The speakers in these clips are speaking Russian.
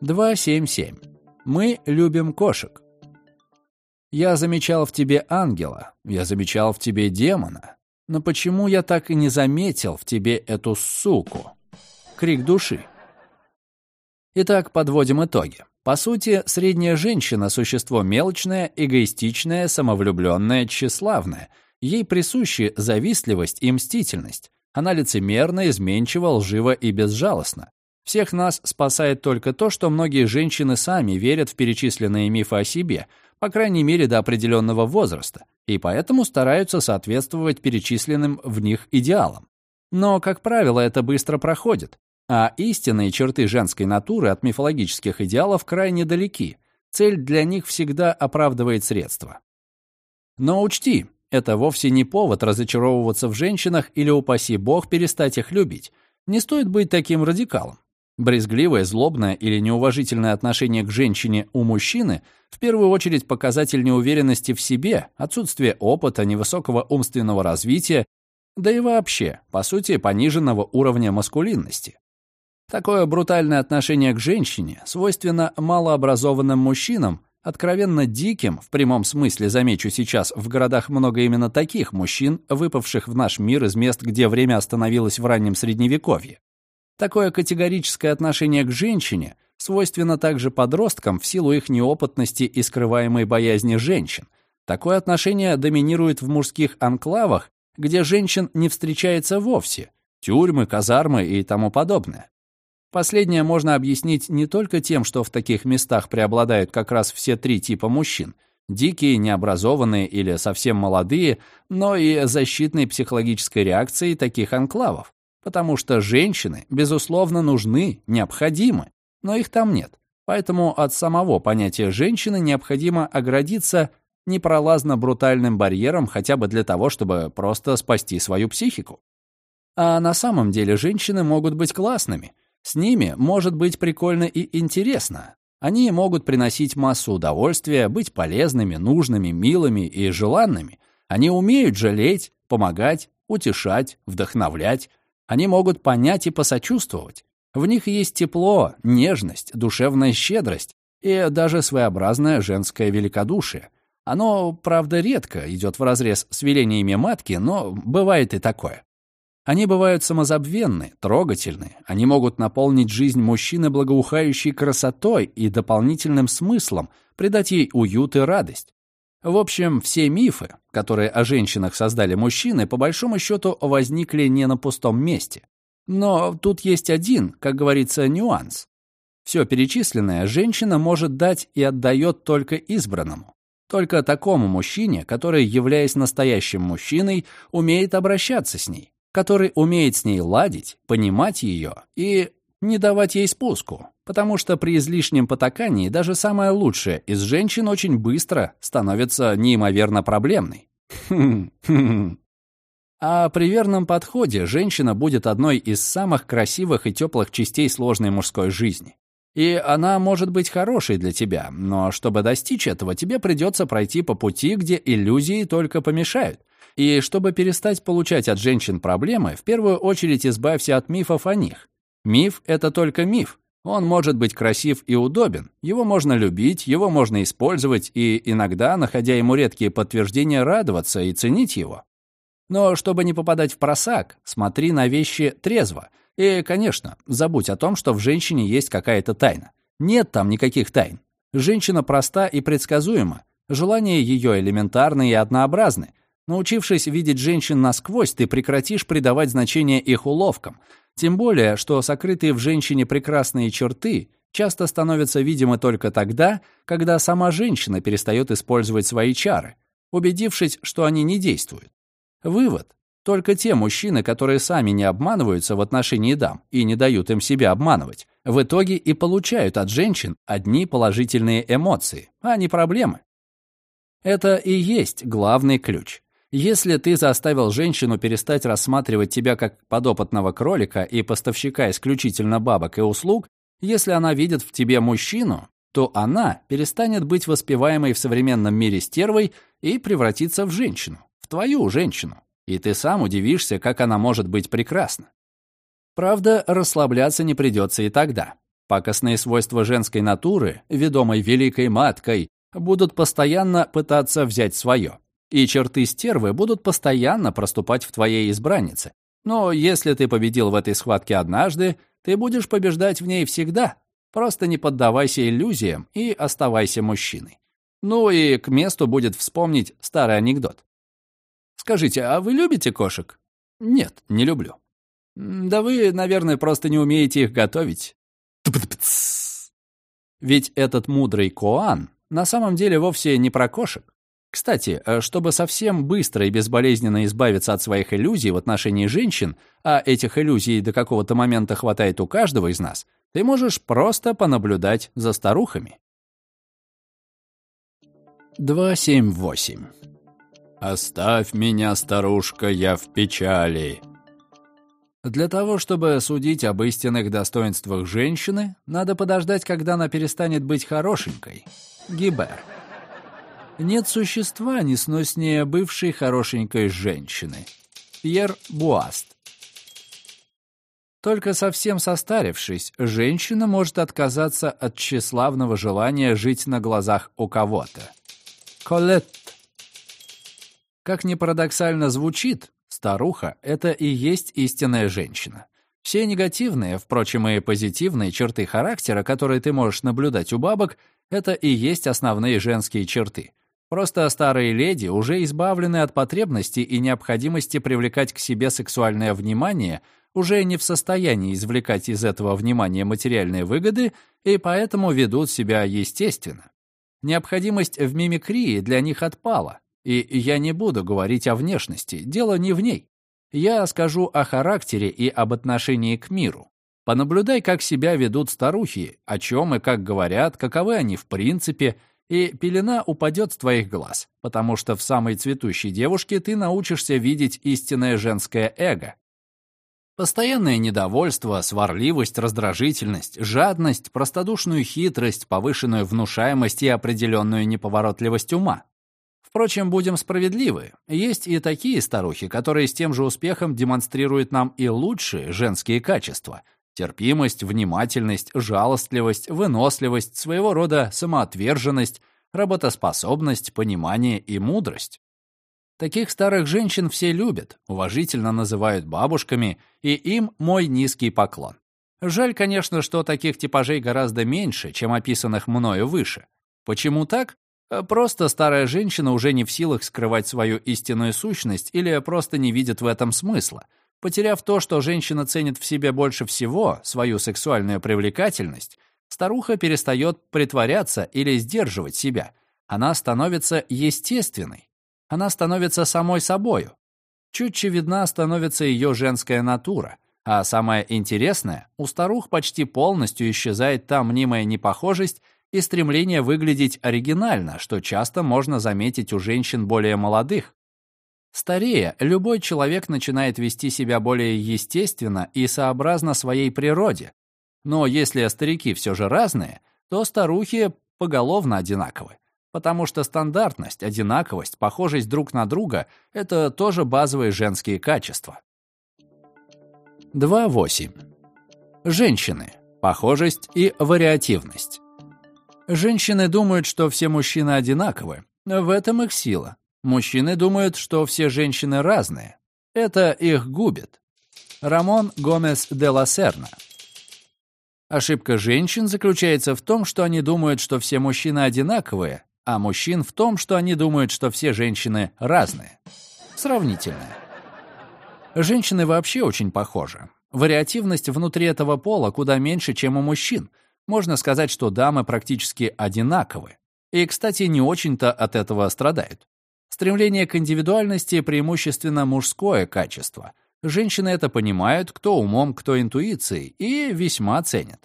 277. Мы любим кошек. Я замечал в тебе ангела, я замечал в тебе демона. Но почему я так и не заметил в тебе эту суку? Крик души. Итак, подводим итоги. По сути, средняя женщина – существо мелочное, эгоистичное, самовлюбленное, тщеславное. Ей присущи завистливость и мстительность. Она лицемерна, изменчива, лжива и безжалостна. Всех нас спасает только то, что многие женщины сами верят в перечисленные мифы о себе, по крайней мере до определенного возраста, и поэтому стараются соответствовать перечисленным в них идеалам. Но, как правило, это быстро проходит, а истинные черты женской натуры от мифологических идеалов крайне далеки. Цель для них всегда оправдывает средства. Но учти, это вовсе не повод разочаровываться в женщинах или, упаси бог, перестать их любить. Не стоит быть таким радикалом. Брезгливое, злобное или неуважительное отношение к женщине у мужчины в первую очередь показатель неуверенности в себе, отсутствие опыта, невысокого умственного развития, да и вообще, по сути, пониженного уровня маскулинности. Такое брутальное отношение к женщине свойственно малообразованным мужчинам, откровенно диким, в прямом смысле, замечу сейчас, в городах много именно таких мужчин, выпавших в наш мир из мест, где время остановилось в раннем Средневековье. Такое категорическое отношение к женщине свойственно также подросткам в силу их неопытности и скрываемой боязни женщин. Такое отношение доминирует в мужских анклавах, где женщин не встречается вовсе, тюрьмы, казармы и тому подобное. Последнее можно объяснить не только тем, что в таких местах преобладают как раз все три типа мужчин – дикие, необразованные или совсем молодые, но и защитной психологической реакцией таких анклавов потому что женщины, безусловно, нужны, необходимы, но их там нет. Поэтому от самого понятия женщины необходимо оградиться непролазно-брутальным барьером хотя бы для того, чтобы просто спасти свою психику. А на самом деле женщины могут быть классными. С ними может быть прикольно и интересно. Они могут приносить массу удовольствия, быть полезными, нужными, милыми и желанными. Они умеют жалеть, помогать, утешать, вдохновлять, они могут понять и посочувствовать. В них есть тепло, нежность, душевная щедрость и даже своеобразное женское великодушие. Оно, правда, редко идет вразрез с велениями матки, но бывает и такое. Они бывают самозабвенны, трогательны. Они могут наполнить жизнь мужчины благоухающей красотой и дополнительным смыслом, придать ей уют и радость. В общем, все мифы, которые о женщинах создали мужчины, по большому счету возникли не на пустом месте. Но тут есть один, как говорится, нюанс. Все перечисленное женщина может дать и отдает только избранному. Только такому мужчине, который, являясь настоящим мужчиной, умеет обращаться с ней, который умеет с ней ладить, понимать ее и не давать ей спуску, потому что при излишнем потакании даже самая лучшая из женщин очень быстро становится неимоверно проблемной. А при верном подходе женщина будет одной из самых красивых и теплых частей сложной мужской жизни. И она может быть хорошей для тебя, но чтобы достичь этого, тебе придется пройти по пути, где иллюзии только помешают. И чтобы перестать получать от женщин проблемы, в первую очередь избавься от мифов о них. Миф — это только миф. Он может быть красив и удобен, его можно любить, его можно использовать и иногда, находя ему редкие подтверждения, радоваться и ценить его. Но чтобы не попадать в просак, смотри на вещи трезво. И, конечно, забудь о том, что в женщине есть какая-то тайна. Нет там никаких тайн. Женщина проста и предсказуема. Желания ее элементарны и однообразны. Научившись видеть женщин насквозь, ты прекратишь придавать значение их уловкам, тем более, что сокрытые в женщине прекрасные черты часто становятся видимы только тогда, когда сама женщина перестает использовать свои чары, убедившись, что они не действуют. Вывод. Только те мужчины, которые сами не обманываются в отношении дам и не дают им себя обманывать, в итоге и получают от женщин одни положительные эмоции, а не проблемы. Это и есть главный ключ. Если ты заставил женщину перестать рассматривать тебя как подопытного кролика и поставщика исключительно бабок и услуг, если она видит в тебе мужчину, то она перестанет быть воспеваемой в современном мире стервой и превратится в женщину, в твою женщину. И ты сам удивишься, как она может быть прекрасна. Правда, расслабляться не придется и тогда. Пакостные свойства женской натуры, ведомой великой маткой, будут постоянно пытаться взять свое. И черты стервы будут постоянно проступать в твоей избраннице. Но если ты победил в этой схватке однажды, ты будешь побеждать в ней всегда. Просто не поддавайся иллюзиям и оставайся мужчиной. Ну и к месту будет вспомнить старый анекдот. Скажите, а вы любите кошек? Нет, не люблю. Да вы, наверное, просто не умеете их готовить. Ведь этот мудрый Коан на самом деле вовсе не про кошек. Кстати, э, чтобы совсем быстро и безболезненно избавиться от своих иллюзий в отношении женщин, а этих иллюзий до какого-то момента хватает у каждого из нас, ты можешь просто понаблюдать за старухами. 278. «Оставь меня, старушка, я в печали». Для того, чтобы судить об истинных достоинствах женщины, надо подождать, когда она перестанет быть хорошенькой. Гибер. Нет существа несноснее бывшей хорошенькой женщины. Пьер Буаст. Только совсем состарившись, женщина может отказаться от тщеславного желания жить на глазах у кого-то. Колетт. Как ни парадоксально звучит, старуха — это и есть истинная женщина. Все негативные, впрочем, и позитивные черты характера, которые ты можешь наблюдать у бабок, это и есть основные женские черты. Просто старые леди уже избавлены от потребности и необходимости привлекать к себе сексуальное внимание, уже не в состоянии извлекать из этого внимания материальные выгоды и поэтому ведут себя естественно. Необходимость в мимикрии для них отпала, и я не буду говорить о внешности, дело не в ней. Я скажу о характере и об отношении к миру. Понаблюдай, как себя ведут старухи, о чем и как говорят, каковы они в принципе, и пелена упадет с твоих глаз, потому что в самой цветущей девушке ты научишься видеть истинное женское эго. Постоянное недовольство, сварливость, раздражительность, жадность, простодушную хитрость, повышенную внушаемость и определенную неповоротливость ума. Впрочем, будем справедливы, есть и такие старухи, которые с тем же успехом демонстрируют нам и лучшие женские качества — Терпимость, внимательность, жалостливость, выносливость, своего рода самоотверженность, работоспособность, понимание и мудрость. Таких старых женщин все любят, уважительно называют бабушками, и им мой низкий поклон. Жаль, конечно, что таких типажей гораздо меньше, чем описанных мною выше. Почему так? Просто старая женщина уже не в силах скрывать свою истинную сущность или просто не видит в этом смысла – Потеряв то, что женщина ценит в себе больше всего, свою сексуальную привлекательность, старуха перестает притворяться или сдерживать себя. Она становится естественной. Она становится самой собою. Чутче видна становится ее женская натура. А самое интересное, у старух почти полностью исчезает та мнимая непохожесть и стремление выглядеть оригинально, что часто можно заметить у женщин более молодых. Старея, любой человек начинает вести себя более естественно и сообразно своей природе. Но если старики все же разные, то старухи поголовно одинаковы. Потому что стандартность, одинаковость, похожесть друг на друга — это тоже базовые женские качества. 2.8. Женщины. Похожесть и вариативность. Женщины думают, что все мужчины одинаковы. В этом их сила. Мужчины думают, что все женщины разные. Это их губит. Рамон Гомес де ла Серна. Ошибка женщин заключается в том, что они думают, что все мужчины одинаковые, а мужчин в том, что они думают, что все женщины разные. Сравнительное. Женщины вообще очень похожи. Вариативность внутри этого пола куда меньше, чем у мужчин. Можно сказать, что дамы практически одинаковы. И, кстати, не очень-то от этого страдают. Стремление к индивидуальности преимущественно мужское качество. Женщины это понимают, кто умом, кто интуицией, и весьма ценят.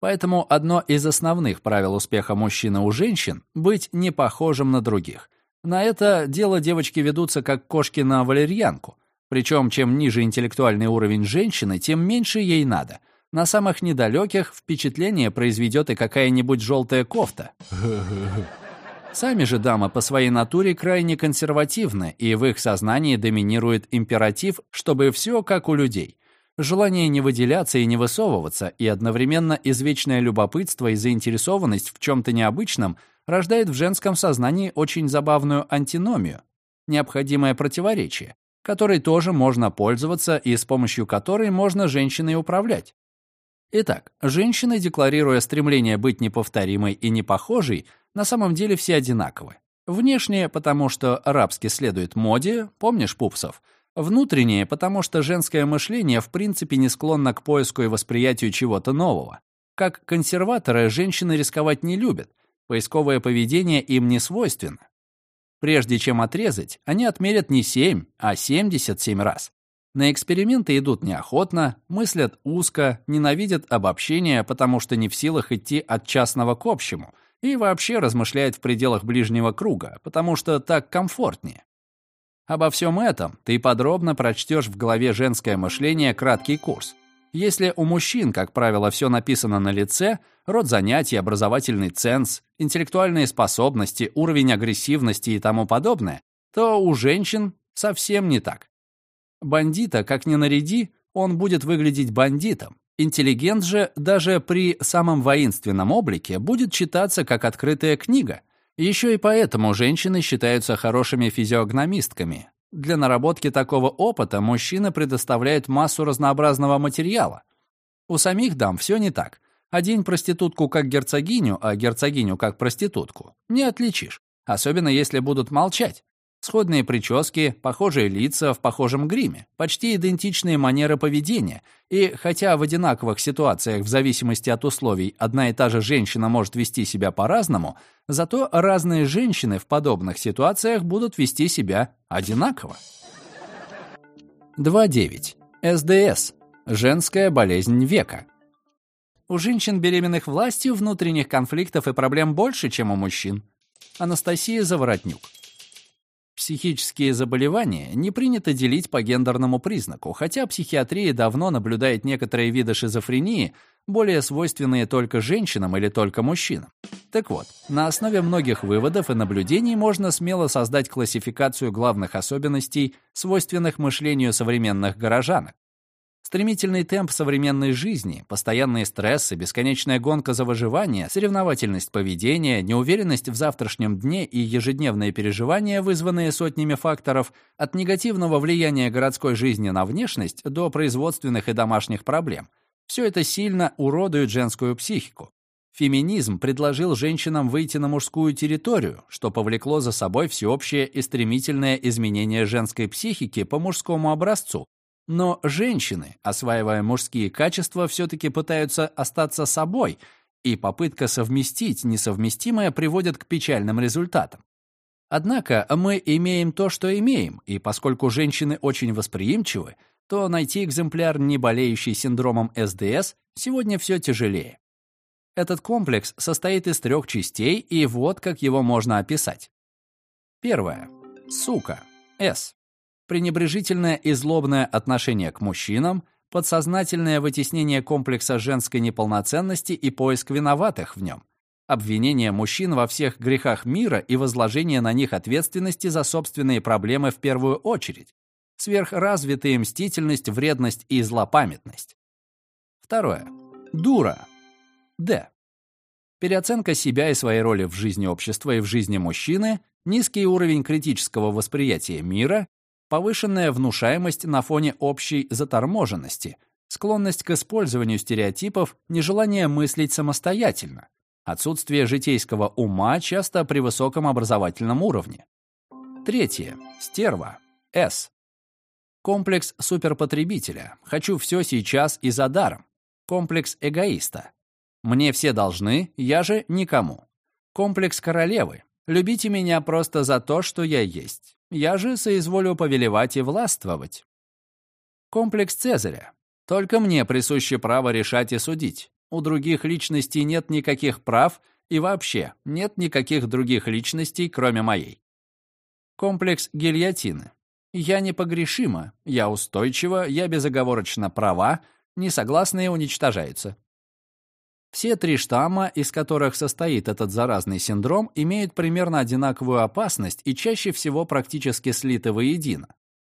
Поэтому одно из основных правил успеха мужчины у женщин — быть не похожим на других. На это дело девочки ведутся как кошки на валерьянку. Причем, чем ниже интеллектуальный уровень женщины, тем меньше ей надо. На самых недалеких впечатление произведет и какая-нибудь желтая кофта. Сами же дамы по своей натуре крайне консервативны, и в их сознании доминирует императив, чтобы все как у людей. Желание не выделяться и не высовываться, и одновременно извечное любопытство и заинтересованность в чем-то необычном рождает в женском сознании очень забавную антиномию, необходимое противоречие, которой тоже можно пользоваться и с помощью которой можно женщиной управлять. Итак, женщины, декларируя стремление быть неповторимой и непохожей, на самом деле все одинаковы. Внешнее, потому что арабски следует моде, помнишь пупсов? Внутреннее, потому что женское мышление в принципе не склонно к поиску и восприятию чего-то нового. Как консерваторы, женщины рисковать не любят, поисковое поведение им не свойственно. Прежде чем отрезать, они отмерят не 7, а 77 раз. На эксперименты идут неохотно, мыслят узко, ненавидят обобщения, потому что не в силах идти от частного к общему, и вообще размышляют в пределах ближнего круга, потому что так комфортнее. Обо всем этом ты подробно прочтешь в главе «Женское мышление. Краткий курс». Если у мужчин, как правило, все написано на лице, род занятий, образовательный ценз, интеллектуальные способности, уровень агрессивности и тому подобное, то у женщин совсем не так. Бандита, как ни наряди, он будет выглядеть бандитом. Интеллигент же даже при самом воинственном облике будет читаться как открытая книга. Еще и поэтому женщины считаются хорошими физиогномистками, для наработки такого опыта мужчина предоставляет массу разнообразного материала. У самих дам все не так. Один проститутку как герцогиню, а герцогиню как проститутку не отличишь, особенно если будут молчать. Сходные прически, похожие лица в похожем гриме, почти идентичные манеры поведения. И хотя в одинаковых ситуациях в зависимости от условий одна и та же женщина может вести себя по-разному, зато разные женщины в подобных ситуациях будут вести себя одинаково. 2.9. СДС. Женская болезнь века. У женщин, беременных властью, внутренних конфликтов и проблем больше, чем у мужчин. Анастасия Заворотнюк. Психические заболевания не принято делить по гендерному признаку, хотя психиатрия давно наблюдает некоторые виды шизофрении, более свойственные только женщинам или только мужчинам. Так вот, на основе многих выводов и наблюдений можно смело создать классификацию главных особенностей, свойственных мышлению современных горожанок. Стремительный темп современной жизни, постоянные стрессы, бесконечная гонка за выживание, соревновательность поведения, неуверенность в завтрашнем дне и ежедневные переживания, вызванные сотнями факторов, от негативного влияния городской жизни на внешность до производственных и домашних проблем. Все это сильно уродует женскую психику. Феминизм предложил женщинам выйти на мужскую территорию, что повлекло за собой всеобщее и стремительное изменение женской психики по мужскому образцу, но женщины, осваивая мужские качества, все-таки пытаются остаться собой, и попытка совместить несовместимое приводит к печальным результатам. Однако мы имеем то, что имеем, и поскольку женщины очень восприимчивы, то найти экземпляр, не болеющий синдромом СДС, сегодня все тяжелее. Этот комплекс состоит из трех частей, и вот как его можно описать. Первое. Сука. С пренебрежительное и злобное отношение к мужчинам, подсознательное вытеснение комплекса женской неполноценности и поиск виноватых в нем, обвинение мужчин во всех грехах мира и возложение на них ответственности за собственные проблемы в первую очередь, сверхразвитая мстительность, вредность и злопамятность. Второе. Дура. Д. Переоценка себя и своей роли в жизни общества и в жизни мужчины, низкий уровень критического восприятия мира, повышенная внушаемость на фоне общей заторможенности, склонность к использованию стереотипов, нежелание мыслить самостоятельно, отсутствие житейского ума часто при высоком образовательном уровне. Третье. Стерва. С. Комплекс суперпотребителя. Хочу все сейчас и за даром. Комплекс эгоиста. Мне все должны, я же никому. Комплекс королевы. Любите меня просто за то, что я есть. Я же соизволю повелевать и властвовать. Комплекс Цезаря. Только мне присуще право решать и судить. У других личностей нет никаких прав и вообще нет никаких других личностей, кроме моей. Комплекс гильотины. Я непогрешима, я устойчива, я безоговорочно права, несогласные уничтожаются. Все три штамма, из которых состоит этот заразный синдром, имеют примерно одинаковую опасность и чаще всего практически слиты воедино.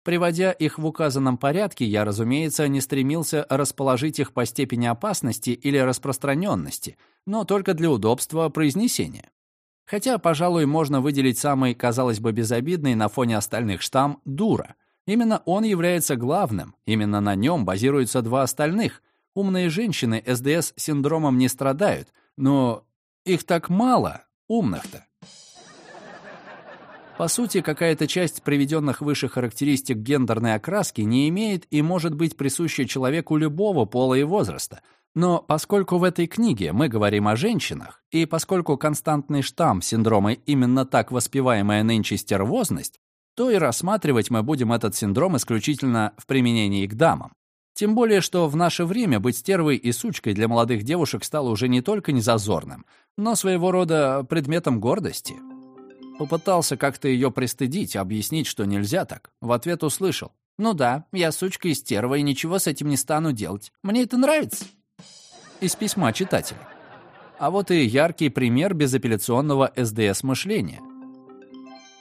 Приводя их в указанном порядке, я, разумеется, не стремился расположить их по степени опасности или распространенности, но только для удобства произнесения. Хотя, пожалуй, можно выделить самый, казалось бы, безобидный на фоне остальных штамм «дура». Именно он является главным, именно на нем базируются два остальных. Умные женщины СДС-синдромом не страдают, но их так мало, умных-то. По сути, какая-то часть приведенных выше характеристик гендерной окраски не имеет и может быть присуща человеку любого пола и возраста. Но поскольку в этой книге мы говорим о женщинах, и поскольку константный штамм синдрома именно так воспеваемая нынче стервозность, то и рассматривать мы будем этот синдром исключительно в применении к дамам. Тем более, что в наше время быть стервой и сучкой для молодых девушек стало уже не только незазорным, но своего рода предметом гордости. Попытался как-то ее пристыдить, объяснить, что нельзя так. В ответ услышал. «Ну да, я сучка и стерва, и ничего с этим не стану делать. Мне это нравится». Из письма читателя. А вот и яркий пример безапелляционного СДС-мышления.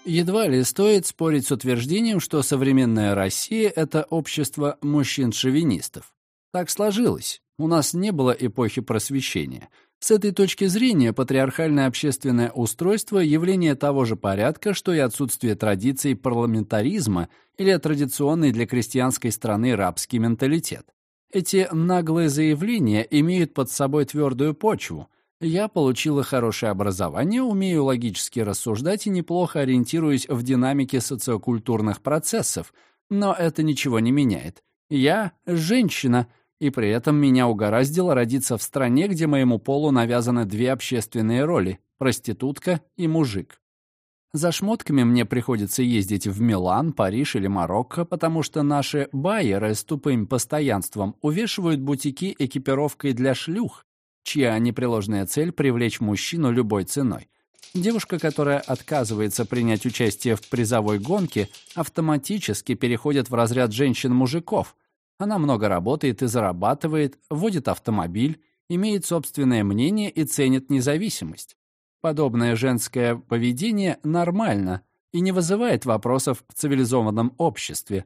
Едва ли стоит спорить с утверждением, что современная Россия — это общество мужчин-шовинистов. Так сложилось. У нас не было эпохи просвещения — с этой точки зрения патриархальное общественное устройство – явление того же порядка, что и отсутствие традиций парламентаризма или традиционный для крестьянской страны рабский менталитет. Эти наглые заявления имеют под собой твердую почву. Я получила хорошее образование, умею логически рассуждать и неплохо ориентируюсь в динамике социокультурных процессов, но это ничего не меняет. Я – женщина – и при этом меня угораздило родиться в стране, где моему полу навязаны две общественные роли — проститутка и мужик. За шмотками мне приходится ездить в Милан, Париж или Марокко, потому что наши байеры с тупым постоянством увешивают бутики экипировкой для шлюх, чья непреложная цель — привлечь мужчину любой ценой. Девушка, которая отказывается принять участие в призовой гонке, автоматически переходит в разряд женщин-мужиков, она много работает и зарабатывает, водит автомобиль, имеет собственное мнение и ценит независимость. Подобное женское поведение нормально и не вызывает вопросов в цивилизованном обществе.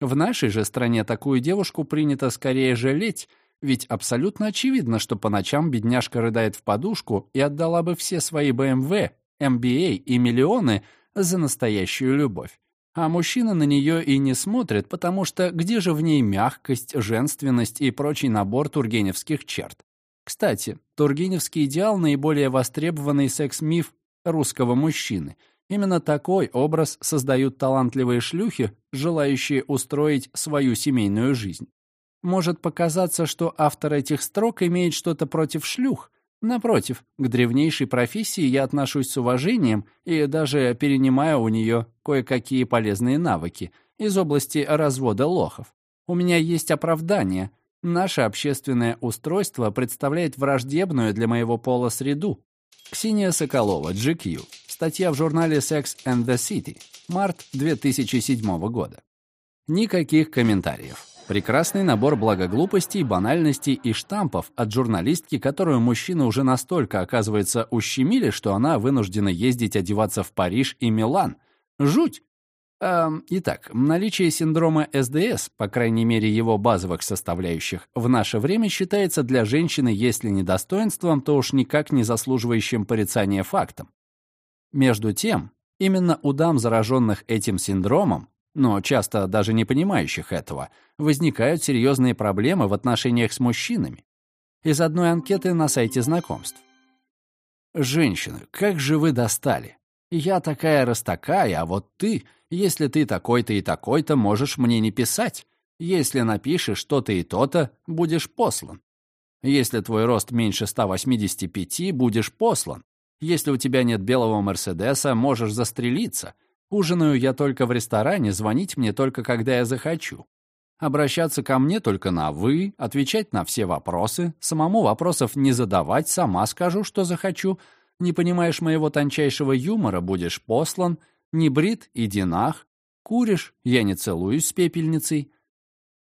В нашей же стране такую девушку принято скорее жалеть, ведь абсолютно очевидно, что по ночам бедняжка рыдает в подушку и отдала бы все свои БМВ, MBA и миллионы за настоящую любовь. А мужчина на нее и не смотрит, потому что где же в ней мягкость, женственность и прочий набор тургеневских черт? Кстати, тургеневский идеал — наиболее востребованный секс-миф русского мужчины. Именно такой образ создают талантливые шлюхи, желающие устроить свою семейную жизнь. Может показаться, что автор этих строк имеет что-то против шлюх, Напротив, к древнейшей профессии я отношусь с уважением и даже перенимаю у нее кое-какие полезные навыки из области развода лохов. У меня есть оправдание. Наше общественное устройство представляет враждебную для моего пола среду. Ксения Соколова, GQ. Статья в журнале Sex and the City. Март 2007 года. Никаких комментариев. Прекрасный набор благоглупостей, банальностей и штампов от журналистки, которую мужчины уже настолько, оказывается, ущемили, что она вынуждена ездить одеваться в Париж и Милан. Жуть! Эм, итак, наличие синдрома СДС, по крайней мере его базовых составляющих, в наше время считается для женщины, если не достоинством, то уж никак не заслуживающим порицания фактом. Между тем, именно у дам, зараженных этим синдромом, но часто даже не понимающих этого, возникают серьезные проблемы в отношениях с мужчинами. Из одной анкеты на сайте знакомств. «Женщины, как же вы достали? Я такая раз а вот ты, если ты такой-то и такой-то, можешь мне не писать. Если напишешь то-то и то-то, будешь послан. Если твой рост меньше 185, будешь послан. Если у тебя нет белого Мерседеса, можешь застрелиться. Ужинаю я только в ресторане, звонить мне только когда я захочу. Обращаться ко мне только на «вы», отвечать на все вопросы, самому вопросов не задавать, сама скажу, что захочу. Не понимаешь моего тончайшего юмора, будешь послан. Не брит — иди нах. Куришь — я не целуюсь с пепельницей.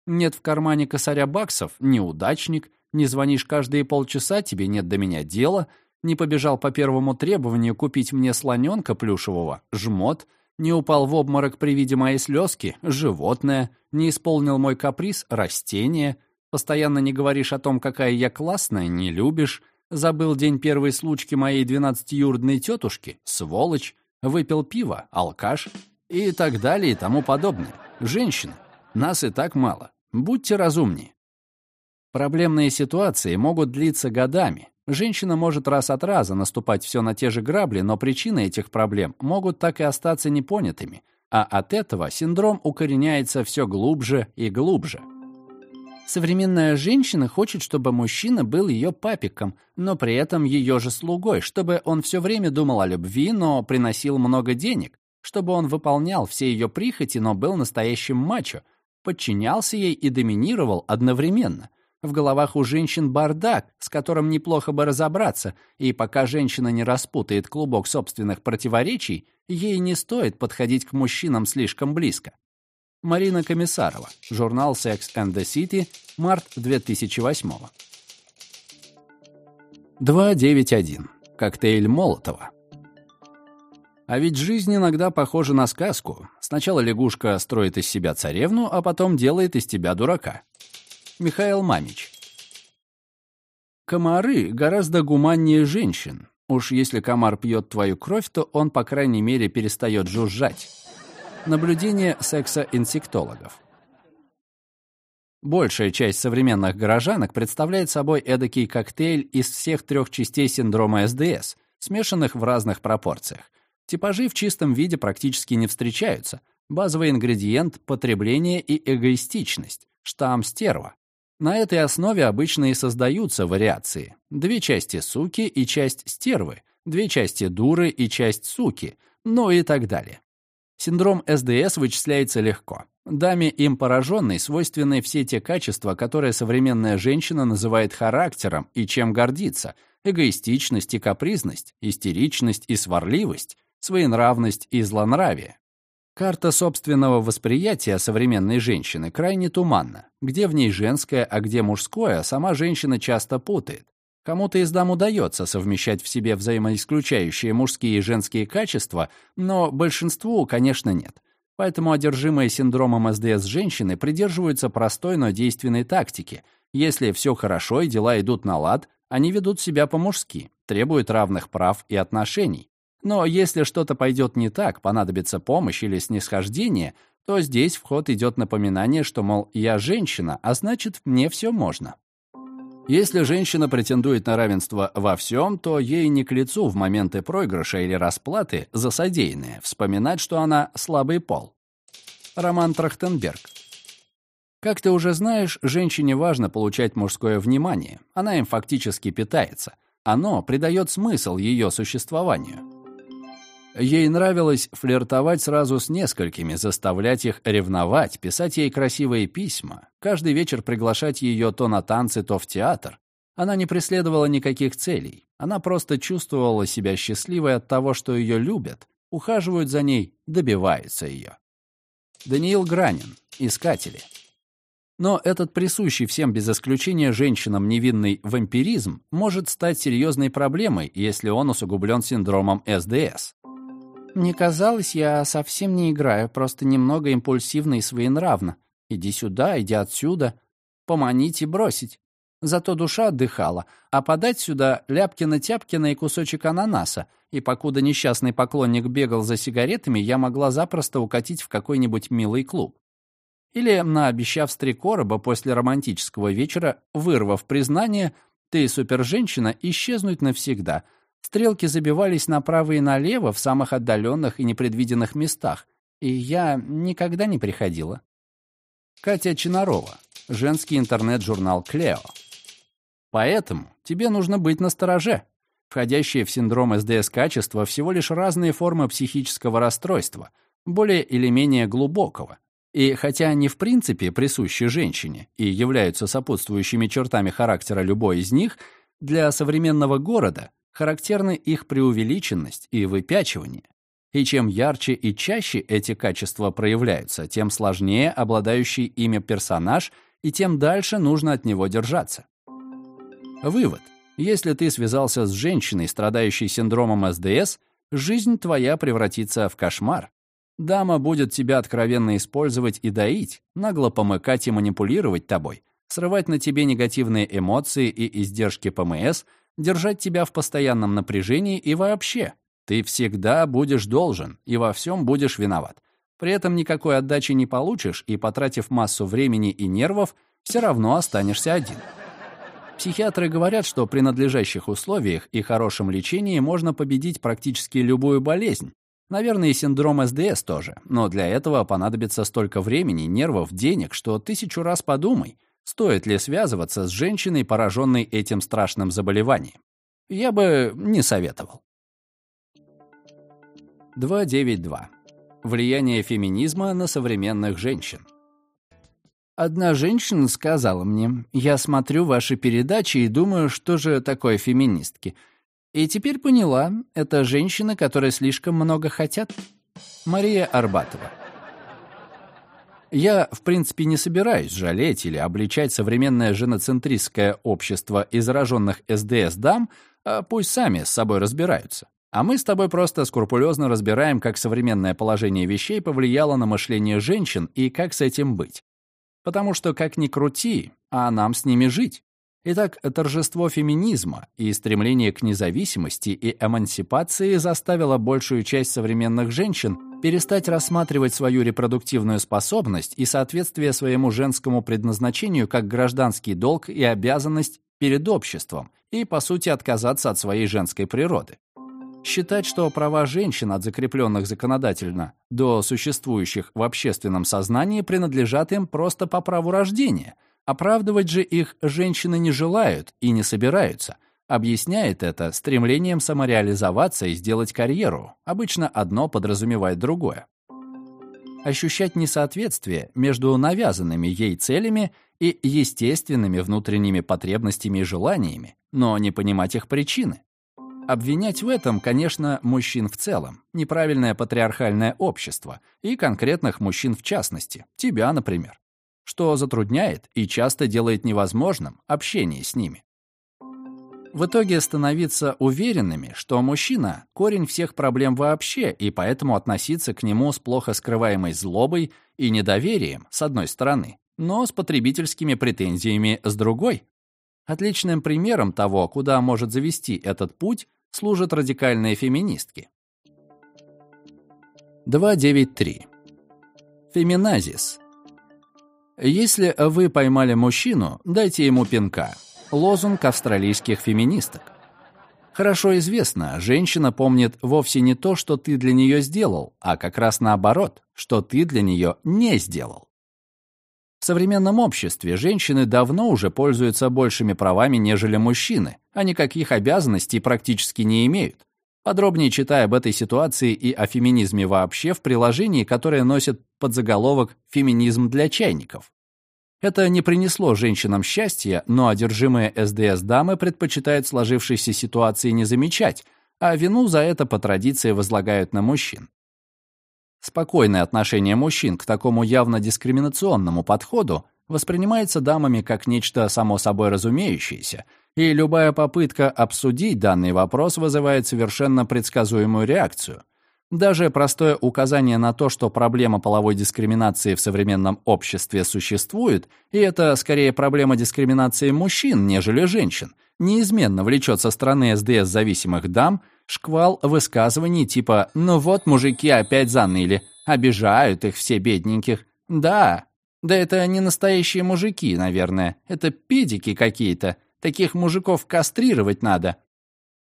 Нет в кармане косаря баксов — неудачник. Не звонишь каждые полчаса, тебе нет до меня дела. Не побежал по первому требованию купить мне слоненка плюшевого — жмот — Не упал в обморок при виде моей слезки — животное. Не исполнил мой каприз — растение. Постоянно не говоришь о том, какая я классная, не любишь. Забыл день первой случки моей двенадцатиюродной тетушки — сволочь. Выпил пиво — алкаш. И так далее и тому подобное. Женщины. Нас и так мало. Будьте разумнее. Проблемные ситуации могут длиться годами, Женщина может раз от раза наступать все на те же грабли, но причины этих проблем могут так и остаться непонятыми, а от этого синдром укореняется все глубже и глубже. Современная женщина хочет, чтобы мужчина был ее папиком, но при этом ее же слугой, чтобы он все время думал о любви, но приносил много денег, чтобы он выполнял все ее прихоти, но был настоящим мачо, подчинялся ей и доминировал одновременно – в головах у женщин бардак, с которым неплохо бы разобраться, и пока женщина не распутает клубок собственных противоречий, ей не стоит подходить к мужчинам слишком близко. Марина Комиссарова, журнал Sex and the City, март 2008 291. Коктейль Молотова. А ведь жизнь иногда похожа на сказку. Сначала лягушка строит из себя царевну, а потом делает из тебя дурака. Михаил Мамич. Комары гораздо гуманнее женщин. Уж если комар пьет твою кровь, то он, по крайней мере, перестает жужжать. Наблюдение секса-инсектологов. Большая часть современных горожанок представляет собой эдакий коктейль из всех трех частей синдрома СДС, смешанных в разных пропорциях. Типажи в чистом виде практически не встречаются. Базовый ингредиент — потребление и эгоистичность, штамм стерва. На этой основе обычно и создаются вариации. Две части суки и часть стервы, две части дуры и часть суки, ну и так далее. Синдром СДС вычисляется легко. Даме им пораженной свойственны все те качества, которые современная женщина называет характером и чем гордится. Эгоистичность и капризность, истеричность и сварливость, своенравность и злонравие. Карта собственного восприятия современной женщины крайне туманна. Где в ней женское, а где мужское, сама женщина часто путает. Кому-то из дам удается совмещать в себе взаимоисключающие мужские и женские качества, но большинству, конечно, нет. Поэтому одержимые синдромом СДС женщины придерживаются простой, но действенной тактики. Если все хорошо и дела идут на лад, они ведут себя по-мужски, требуют равных прав и отношений. Но если что-то пойдет не так, понадобится помощь или снисхождение, то здесь в ход идет напоминание, что, мол, я женщина, а значит, мне все можно. Если женщина претендует на равенство во всем, то ей не к лицу в моменты проигрыша или расплаты за содеянное вспоминать, что она слабый пол. Роман Трахтенберг. Как ты уже знаешь, женщине важно получать мужское внимание. Она им фактически питается. Оно придает смысл ее существованию. Ей нравилось флиртовать сразу с несколькими, заставлять их ревновать, писать ей красивые письма, каждый вечер приглашать ее то на танцы, то в театр. Она не преследовала никаких целей. Она просто чувствовала себя счастливой от того, что ее любят, ухаживают за ней, добиваются ее. Даниил Гранин. Искатели. Но этот присущий всем без исключения женщинам невинный вампиризм может стать серьезной проблемой, если он усугублен синдромом СДС. Мне казалось, я совсем не играю, просто немного импульсивно и своенравно. Иди сюда, иди отсюда. Поманить и бросить. Зато душа отдыхала, а подать сюда Ляпкина-Тяпкина и кусочек ананаса, и покуда несчастный поклонник бегал за сигаретами, я могла запросто укатить в какой-нибудь милый клуб. Или, наобещав стрекороба после романтического вечера, вырвав признание «ты суперженщина», исчезнуть навсегда — Стрелки забивались направо и налево в самых отдаленных и непредвиденных местах, и я никогда не приходила. Катя Чинарова, женский интернет-журнал «Клео». Поэтому тебе нужно быть настороже. Входящие в синдром СДС качества всего лишь разные формы психического расстройства, более или менее глубокого. И хотя они в принципе присущи женщине и являются сопутствующими чертами характера любой из них, для современного города характерны их преувеличенность и выпячивание. И чем ярче и чаще эти качества проявляются, тем сложнее обладающий ими персонаж, и тем дальше нужно от него держаться. Вывод. Если ты связался с женщиной, страдающей синдромом СДС, жизнь твоя превратится в кошмар. Дама будет тебя откровенно использовать и доить, нагло помыкать и манипулировать тобой, срывать на тебе негативные эмоции и издержки ПМС, держать тебя в постоянном напряжении и вообще. Ты всегда будешь должен и во всем будешь виноват. При этом никакой отдачи не получишь и, потратив массу времени и нервов, все равно останешься один. Психиатры говорят, что при надлежащих условиях и хорошем лечении можно победить практически любую болезнь, Наверное, и синдром СДС тоже, но для этого понадобится столько времени, нервов, денег, что тысячу раз подумай, стоит ли связываться с женщиной, пораженной этим страшным заболеванием. Я бы не советовал. 292. Влияние феминизма на современных женщин. Одна женщина сказала мне, «Я смотрю ваши передачи и думаю, что же такое феминистки – и теперь поняла, это женщины, которые слишком много хотят. Мария Арбатова. Я, в принципе, не собираюсь жалеть или обличать современное женоцентристское общество и СДС дам, а пусть сами с собой разбираются. А мы с тобой просто скрупулезно разбираем, как современное положение вещей повлияло на мышление женщин и как с этим быть. Потому что, как ни крути, а нам с ними жить. Итак, торжество феминизма и стремление к независимости и эмансипации заставило большую часть современных женщин перестать рассматривать свою репродуктивную способность и соответствие своему женскому предназначению как гражданский долг и обязанность перед обществом и, по сути, отказаться от своей женской природы. Считать, что права женщин от закрепленных законодательно до существующих в общественном сознании принадлежат им просто по праву рождения – Оправдывать же их женщины не желают и не собираются. Объясняет это стремлением самореализоваться и сделать карьеру. Обычно одно подразумевает другое. Ощущать несоответствие между навязанными ей целями и естественными внутренними потребностями и желаниями, но не понимать их причины. Обвинять в этом, конечно, мужчин в целом, неправильное патриархальное общество и конкретных мужчин в частности, тебя, например что затрудняет и часто делает невозможным общение с ними. В итоге становиться уверенными, что мужчина – корень всех проблем вообще, и поэтому относиться к нему с плохо скрываемой злобой и недоверием, с одной стороны, но с потребительскими претензиями с другой. Отличным примером того, куда может завести этот путь, служат радикальные феминистки. 293. Феминазис если вы поймали мужчину, дайте ему пинка. Лозунг австралийских феминисток. Хорошо известно, женщина помнит вовсе не то, что ты для нее сделал, а как раз наоборот, что ты для нее не сделал. В современном обществе женщины давно уже пользуются большими правами, нежели мужчины, а никаких обязанностей практически не имеют. Подробнее читай об этой ситуации и о феминизме вообще в приложении, которое носит подзаголовок «Феминизм для чайников». Это не принесло женщинам счастья, но одержимые СДС дамы предпочитают сложившейся ситуации не замечать, а вину за это по традиции возлагают на мужчин. Спокойное отношение мужчин к такому явно дискриминационному подходу воспринимается дамами как нечто само собой разумеющееся – и любая попытка обсудить данный вопрос вызывает совершенно предсказуемую реакцию. Даже простое указание на то, что проблема половой дискриминации в современном обществе существует, и это скорее проблема дискриминации мужчин, нежели женщин, неизменно влечет со стороны СДС-зависимых дам шквал высказываний типа «ну вот мужики опять заныли, обижают их все бедненьких». Да, да это не настоящие мужики, наверное, это педики какие-то. Таких мужиков кастрировать надо.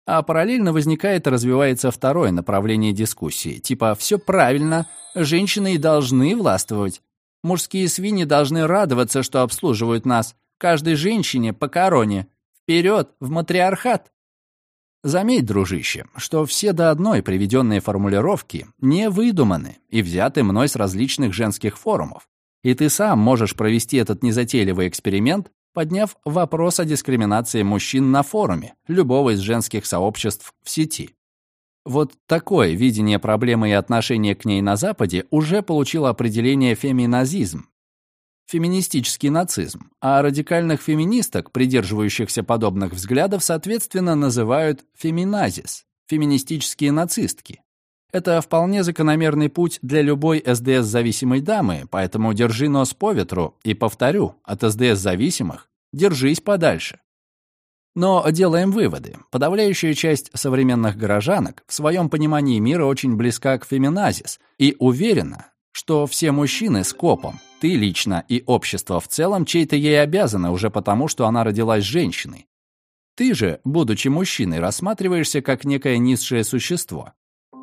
А параллельно возникает и развивается второе направление дискуссии. Типа «все правильно, женщины и должны властвовать. Мужские свиньи должны радоваться, что обслуживают нас. Каждой женщине по короне. Вперед, в матриархат!» Заметь, дружище, что все до одной приведенные формулировки не выдуманы и взяты мной с различных женских форумов. И ты сам можешь провести этот незатейливый эксперимент, подняв вопрос о дискриминации мужчин на форуме любого из женских сообществ в сети. Вот такое видение проблемы и отношение к ней на Западе уже получило определение феминазизм, феминистический нацизм, а радикальных феминисток, придерживающихся подобных взглядов, соответственно, называют феминазис, феминистические нацистки. Это вполне закономерный путь для любой СДС-зависимой дамы, поэтому держи нос по ветру и, повторю, от СДС-зависимых держись подальше. Но делаем выводы. Подавляющая часть современных горожанок в своем понимании мира очень близка к феминазис и уверена, что все мужчины с копом, ты лично и общество в целом чей-то ей обязаны уже потому, что она родилась женщиной. Ты же, будучи мужчиной, рассматриваешься как некое низшее существо,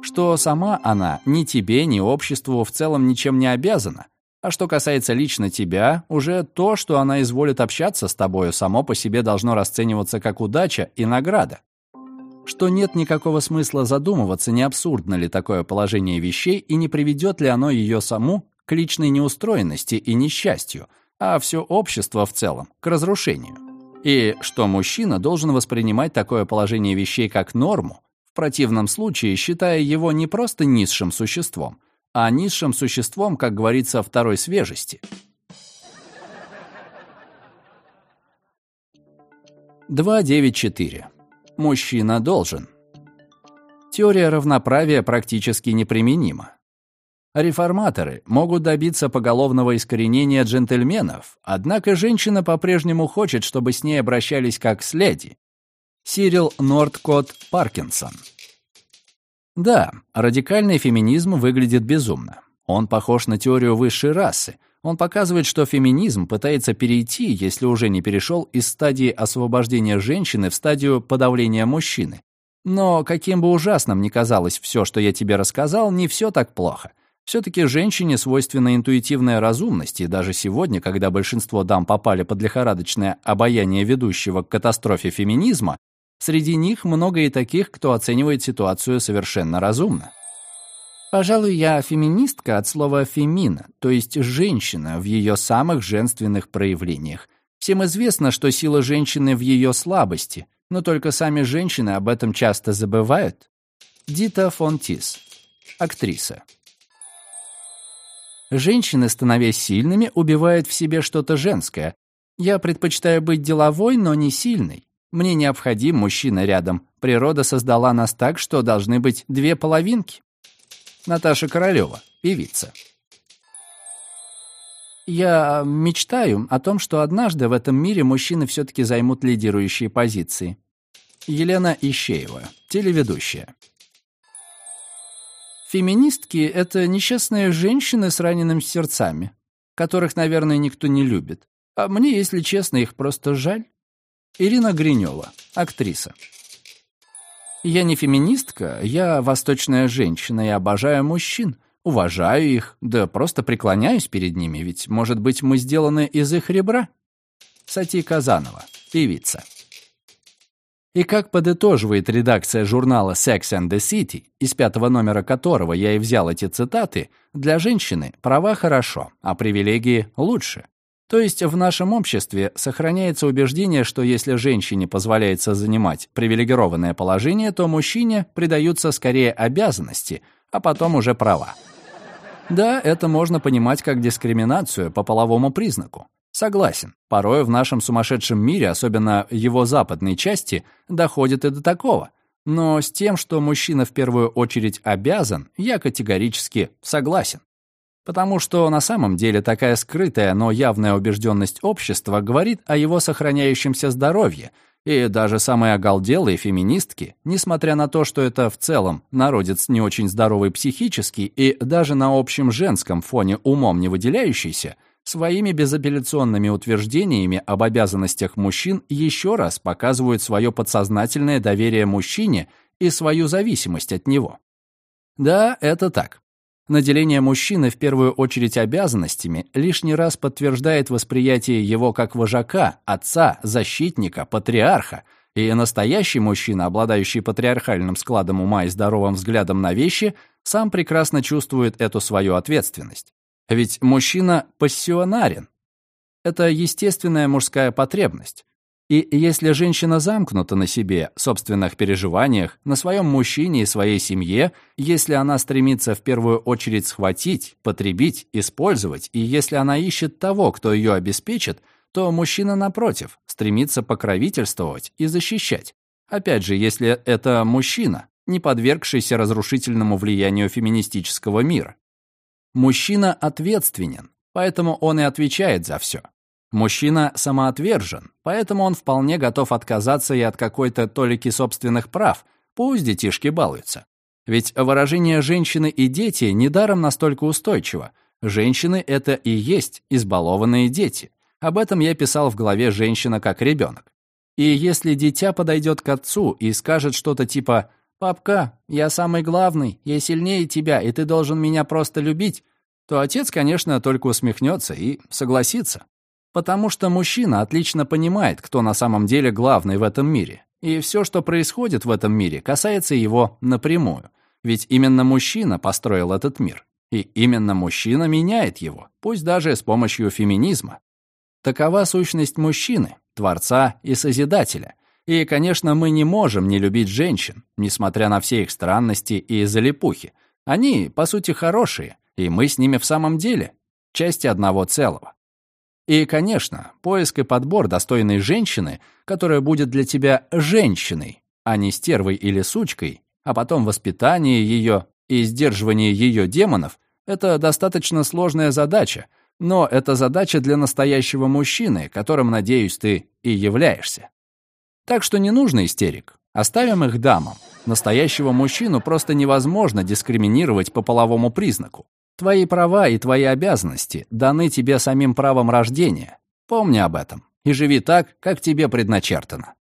что сама она ни тебе, ни обществу в целом ничем не обязана, а что касается лично тебя, уже то, что она изволит общаться с тобою, само по себе должно расцениваться как удача и награда. Что нет никакого смысла задумываться, не абсурдно ли такое положение вещей и не приведет ли оно ее саму к личной неустроенности и несчастью, а все общество в целом к разрушению. И что мужчина должен воспринимать такое положение вещей как норму, противном случае считая его не просто низшим существом, а низшим существом, как говорится, второй свежести. 2.9.4. Мужчина должен. Теория равноправия практически неприменима. Реформаторы могут добиться поголовного искоренения джентльменов, однако женщина по-прежнему хочет, чтобы с ней обращались как с леди. Сирил Нордкот Паркинсон да, радикальный феминизм выглядит безумно. Он похож на теорию высшей расы. Он показывает, что феминизм пытается перейти, если уже не перешел, из стадии освобождения женщины в стадию подавления мужчины. Но каким бы ужасным ни казалось все, что я тебе рассказал, не все так плохо. Все-таки женщине свойственна интуитивная разумность, и даже сегодня, когда большинство дам попали под лихорадочное обаяние ведущего к катастрофе феминизма, Среди них много и таких, кто оценивает ситуацию совершенно разумно. Пожалуй, я феминистка от слова «фемина», то есть «женщина» в ее самых женственных проявлениях. Всем известно, что сила женщины в ее слабости, но только сами женщины об этом часто забывают. Дита Фонтис, актриса. Женщины, становясь сильными, убивают в себе что-то женское. Я предпочитаю быть деловой, но не сильной. Мне необходим мужчина рядом. Природа создала нас так, что должны быть две половинки. Наташа Королева, певица. Я мечтаю о том, что однажды в этом мире мужчины все-таки займут лидирующие позиции. Елена Ищеева, телеведущая. Феминистки — это несчастные женщины с ранеными сердцами, которых, наверное, никто не любит. А мне, если честно, их просто жаль. Ирина Гринева, актриса. Я не феминистка, я восточная женщина и обожаю мужчин. Уважаю их, да просто преклоняюсь перед ними, ведь, может быть, мы сделаны из их ребра? Сати Казанова, певица. И как подытоживает редакция журнала Sex and the City, из пятого номера которого я и взял эти цитаты, для женщины права хорошо, а привилегии лучше. То есть в нашем обществе сохраняется убеждение, что если женщине позволяется занимать привилегированное положение, то мужчине придаются скорее обязанности, а потом уже права. Да, это можно понимать как дискриминацию по половому признаку. Согласен, порой в нашем сумасшедшем мире, особенно его западной части, доходит и до такого. Но с тем, что мужчина в первую очередь обязан, я категорически согласен. Потому что на самом деле такая скрытая, но явная убежденность общества говорит о его сохраняющемся здоровье, и даже самые оголделые феминистки, несмотря на то, что это в целом народец не очень здоровый психически и даже на общем женском фоне умом не выделяющийся, своими безапелляционными утверждениями об обязанностях мужчин еще раз показывают свое подсознательное доверие мужчине и свою зависимость от него. Да, это так. Наделение мужчины в первую очередь обязанностями лишний раз подтверждает восприятие его как вожака, отца, защитника, патриарха, и настоящий мужчина, обладающий патриархальным складом ума и здоровым взглядом на вещи, сам прекрасно чувствует эту свою ответственность. Ведь мужчина пассионарен. Это естественная мужская потребность. И если женщина замкнута на себе, собственных переживаниях, на своем мужчине и своей семье, если она стремится в первую очередь схватить, потребить, использовать, и если она ищет того, кто ее обеспечит, то мужчина, напротив, стремится покровительствовать и защищать. Опять же, если это мужчина, не подвергшийся разрушительному влиянию феминистического мира. Мужчина ответственен, поэтому он и отвечает за все. Мужчина самоотвержен, поэтому он вполне готов отказаться и от какой-то толики собственных прав, пусть детишки балуются. Ведь выражение «женщины и дети» недаром настолько устойчиво. Женщины — это и есть избалованные дети. Об этом я писал в главе «Женщина как ребенок». И если дитя подойдет к отцу и скажет что-то типа «Папка, я самый главный, я сильнее тебя, и ты должен меня просто любить», то отец, конечно, только усмехнется и согласится. Потому что мужчина отлично понимает, кто на самом деле главный в этом мире. И все, что происходит в этом мире, касается его напрямую. Ведь именно мужчина построил этот мир. И именно мужчина меняет его, пусть даже с помощью феминизма. Такова сущность мужчины, творца и созидателя. И, конечно, мы не можем не любить женщин, несмотря на все их странности и залипухи. Они, по сути, хорошие, и мы с ними в самом деле части одного целого. И, конечно, поиск и подбор достойной женщины, которая будет для тебя женщиной, а не стервой или сучкой, а потом воспитание ее и сдерживание ее демонов — это достаточно сложная задача, но это задача для настоящего мужчины, которым, надеюсь, ты и являешься. Так что не нужно истерик. Оставим их дамам. Настоящего мужчину просто невозможно дискриминировать по половому признаку. Твои права и твои обязанности даны тебе самим правом рождения. Помни об этом и живи так, как тебе предначертано.